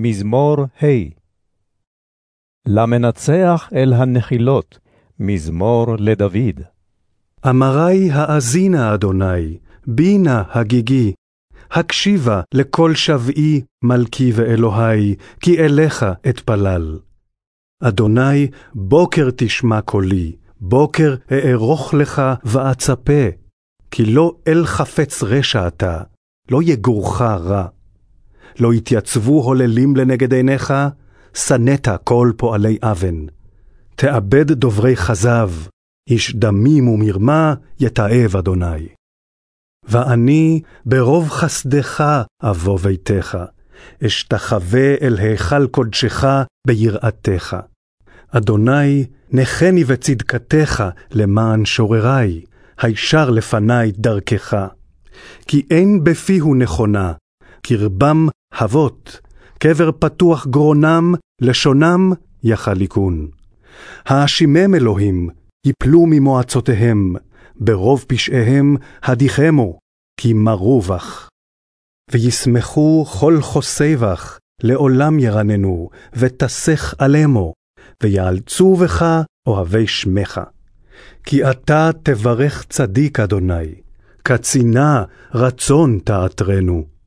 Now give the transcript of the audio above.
מזמור ה. למנצח אל הנחילות, מזמור לדוד. אמרי האזינה, אדוני, בינה הגיגי, הקשיבה לכל שבעי, מלכי ואלוהי, כי אליך אתפלל. אדוני, בוקר תשמע קולי, בוקר אערוך לך ואצפה, כי לא אל חפץ רשע אתה, לא יגורך רע. לא יתייצבו הוללים לנגד עיניך, שנאת כל פועלי אבן. תאבד דוברי כזב, איש דמים ומרמה יתעב אדוני. ואני ברוב חסדך אבוא ביתך, אשתחווה אל היכל קודשך ביראתך. אדוני, נחני בצדקתך למען שוררי, הישר לפני דרכך. כי אין בפיהו נכונה, קרבם הבות, קבר פתוח גרונם, לשונם יחליקון. האשימם אלוהים, יפלו ממועצותיהם, ברוב פשעיהם הדיחמו, כי מרו בך. וישמחו כל חוסי בך, לעולם ירננו, ותסך עלמו, ויאלצו בך אוהבי שמך. כי אתה תברך צדיק, אדוני, קצינה רצון תעטרנו.